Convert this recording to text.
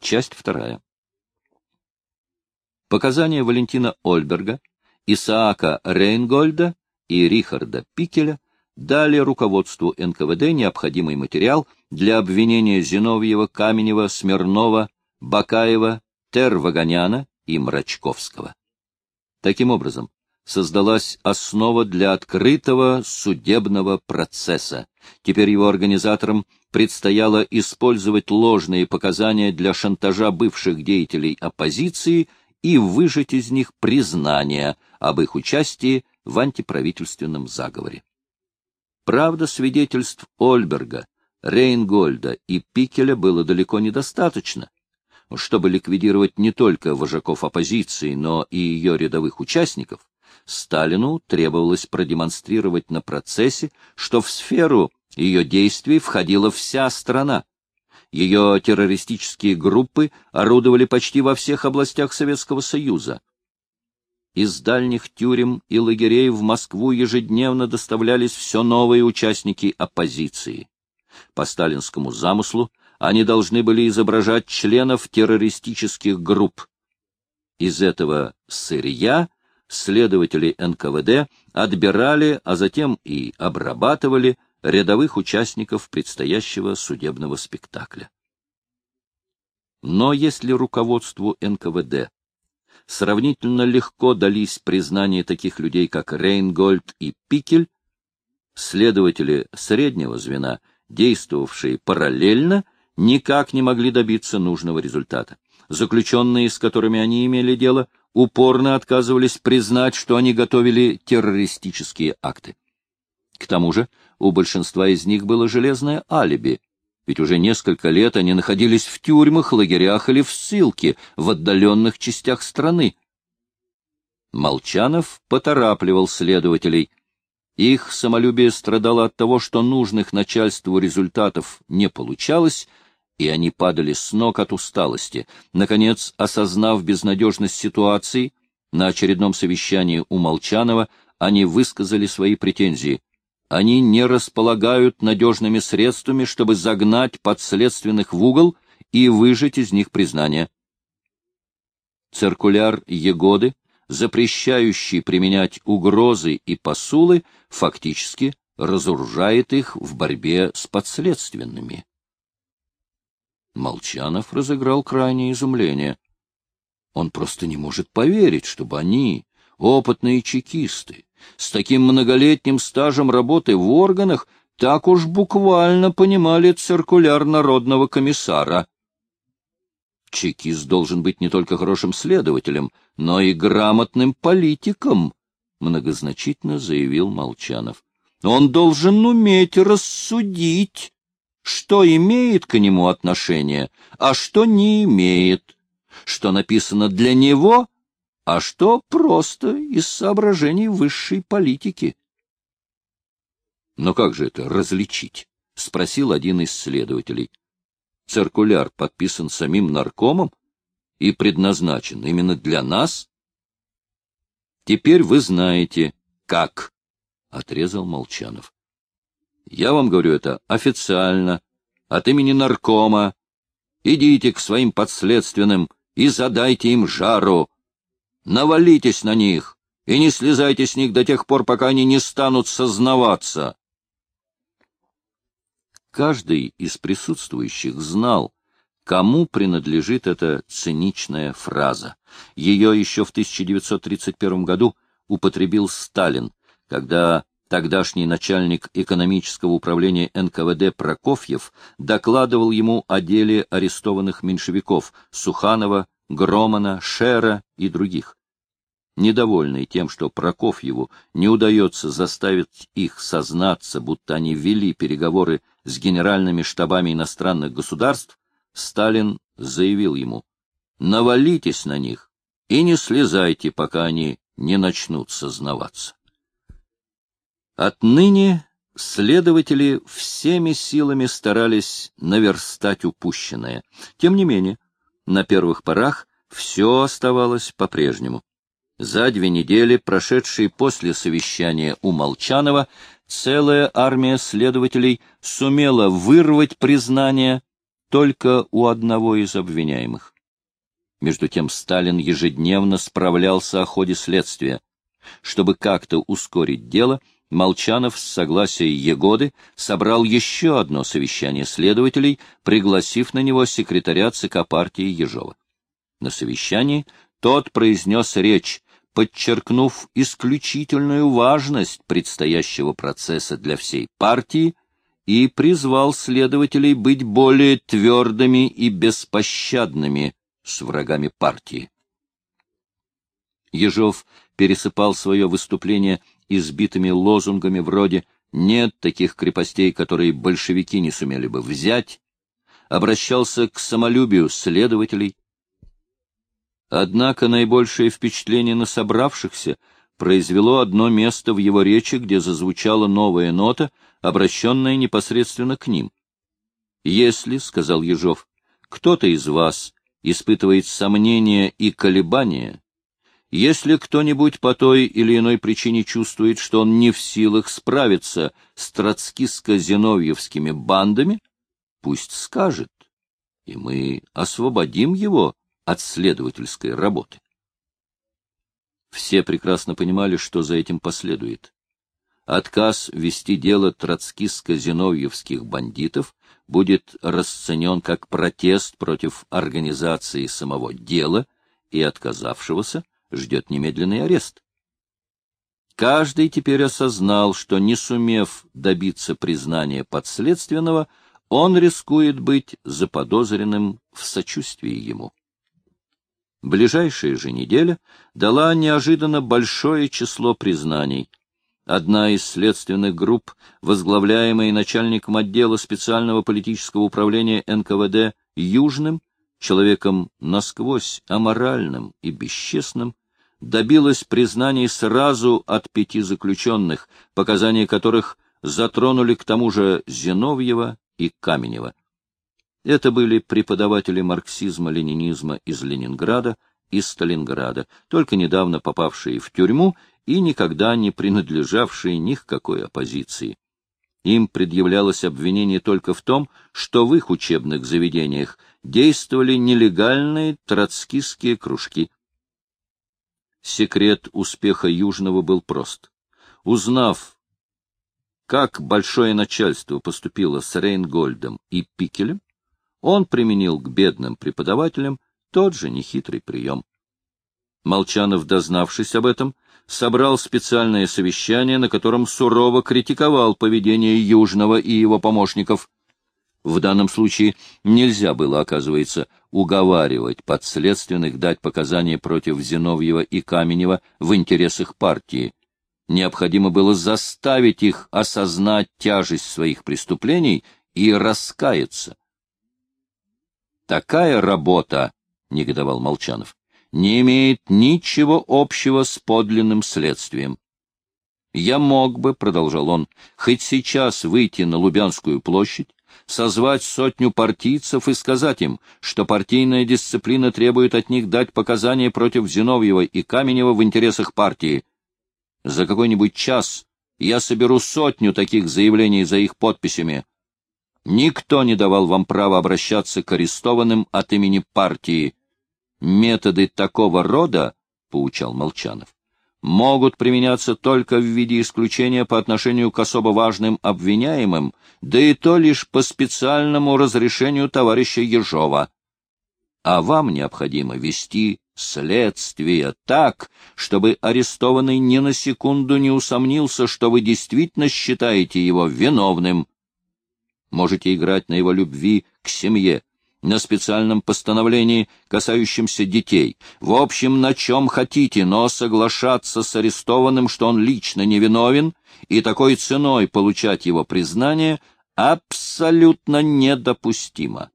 Часть вторая. Показания Валентина Ольберга, Исаака Рейнгольда и Рихарда Пикеля дали руководству НКВД необходимый материал для обвинения Зиновьева, Каменева, Смирнова, Бакаева, Тервагоняна и Мрачковского. Таким образом, создалась основа для открытого судебного процесса. Теперь его организаторам предстояло использовать ложные показания для шантажа бывших деятелей оппозиции и выжать из них признание об их участии в антиправительственном заговоре. Правда, свидетельств Ольберга, Рейнгольда и Пикеля было далеко недостаточно, чтобы ликвидировать не только вожаков оппозиции, но и ее рядовых участников. Сталину требовалось продемонстрировать на процессе, что в сферу ее действий входила вся страна. Ее террористические группы орудовали почти во всех областях Советского Союза. Из дальних тюрем и лагерей в Москву ежедневно доставлялись все новые участники оппозиции. По сталинскому замыслу они должны были изображать членов террористических групп. Из этого сырья следователи НКВД отбирали, а затем и обрабатывали рядовых участников предстоящего судебного спектакля. Но если руководству НКВД сравнительно легко дались признания таких людей, как Рейнгольд и Пикель, следователи среднего звена, действовавшие параллельно, никак не могли добиться нужного результата. Заключенные, с которыми они имели дело, упорно отказывались признать, что они готовили террористические акты. К тому же у большинства из них было железное алиби, ведь уже несколько лет они находились в тюрьмах, лагерях или в ссылке в отдаленных частях страны. Молчанов поторапливал следователей. Их самолюбие страдало от того, что нужных начальству результатов не получалось, и они падали с ног от усталости. Наконец, осознав безнадежность ситуации, на очередном совещании у Молчанова они высказали свои претензии. Они не располагают надежными средствами, чтобы загнать подследственных в угол и выжать из них признание. Циркуляр Егоды, запрещающий применять угрозы и посулы, фактически разоружает их в борьбе с подследственными. Молчанов разыграл крайнее изумление. Он просто не может поверить, чтобы они, опытные чекисты, с таким многолетним стажем работы в органах так уж буквально понимали циркуляр народного комиссара. Чекист должен быть не только хорошим следователем, но и грамотным политиком, — многозначительно заявил Молчанов. Он должен уметь рассудить, что имеет к нему отношение, а что не имеет, что написано для него, а что просто из соображений высшей политики. Но как же это различить? — спросил один из следователей. Циркуляр подписан самим наркомом и предназначен именно для нас? Теперь вы знаете, как, — отрезал Молчанов. Я вам говорю это официально, от имени наркома. Идите к своим подследственным и задайте им жару навалитесь на них и не слезайте с них до тех пор, пока они не станут сознаваться. Каждый из присутствующих знал, кому принадлежит эта циничная фраза. Ее еще в 1931 году употребил Сталин, когда тогдашний начальник экономического управления НКВД Прокофьев докладывал ему о деле арестованных меньшевиков Суханова, Громана, Шера и других. Недовольный тем, что Прокофьеву не удается заставить их сознаться, будто они вели переговоры с генеральными штабами иностранных государств, Сталин заявил ему, «Навалитесь на них и не слезайте, пока они не начнут сознаваться». Отныне следователи всеми силами старались наверстать упущенное. Тем не менее, на первых порах все оставалось по-прежнему. За две недели, прошедшие после совещания у Молчанова, целая армия следователей сумела вырвать признание только у одного из обвиняемых. Между тем Сталин ежедневно справлялся о ходе следствия. Чтобы как-то ускорить дело, Молчанов с согласия Егоды собрал еще одно совещание следователей, пригласив на него секретаря ЦК партии Ежова. На совещании тот произнес речь, подчеркнув исключительную важность предстоящего процесса для всей партии и призвал следователей быть более твердыми и беспощадными с врагами партии. Ежов пересыпал свое выступление избитыми лозунгами вроде «нет таких крепостей, которые большевики не сумели бы взять», обращался к самолюбию следователей. Однако наибольшее впечатление на собравшихся произвело одно место в его речи, где зазвучала новая нота, обращенная непосредственно к ним. «Если, — сказал Ежов, — кто-то из вас испытывает сомнения и колебания, если кто-нибудь по той или иной причине чувствует, что он не в силах справиться с троцкиско-зиновьевскими бандами, пусть скажет, и мы освободим его от следовательской работы. Все прекрасно понимали, что за этим последует. Отказ вести дело троцкиско-зиновьевских бандитов будет расценен как протест против организации самого дела и отказавшегося ждет немедленный арест. Каждый теперь осознал, что, не сумев добиться признания подследственного, он рискует быть заподозренным в сочувствии ему. Ближайшая же неделя дала неожиданно большое число признаний. Одна из следственных групп, возглавляемая начальником отдела специального политического управления НКВД Южным, человеком насквозь аморальным и бесчестным, добилась признаний сразу от пяти заключенных, показания которых затронули к тому же Зиновьева и Каменева. Это были преподаватели марксизма-ленинизма из Ленинграда и Сталинграда, только недавно попавшие в тюрьму и никогда не принадлежавшие ни к какой оппозиции. Им предъявлялось обвинение только в том, что в их учебных заведениях действовали нелегальные троцкистские кружки. Секрет успеха Южного был прост. Узнав, как большое начальство поступило с Рейнгольдом и Пикелем, он применил к бедным преподавателям тот же нехитрый прием. Молчанов, дознавшись об этом, собрал специальное совещание, на котором сурово критиковал поведение Южного и его помощников. В данном случае нельзя было, оказывается, уговаривать подследственных дать показания против Зиновьева и Каменева в интересах партии. Необходимо было заставить их осознать тяжесть своих преступлений и раскаяться. «Такая работа», — негодовал Молчанов, — «не имеет ничего общего с подлинным следствием. Я мог бы, — продолжал он, — хоть сейчас выйти на Лубянскую площадь, созвать сотню партийцев и сказать им, что партийная дисциплина требует от них дать показания против Зиновьева и Каменева в интересах партии. За какой-нибудь час я соберу сотню таких заявлений за их подписями. Никто не давал вам права обращаться к арестованным от имени партии. Методы такого рода, — поучал Молчанов, могут применяться только в виде исключения по отношению к особо важным обвиняемым, да и то лишь по специальному разрешению товарища Ежова. А вам необходимо вести следствие так, чтобы арестованный ни на секунду не усомнился, что вы действительно считаете его виновным. Можете играть на его любви к семье, на специальном постановлении, касающемся детей, в общем, на чем хотите, но соглашаться с арестованным, что он лично невиновен, и такой ценой получать его признание абсолютно недопустимо.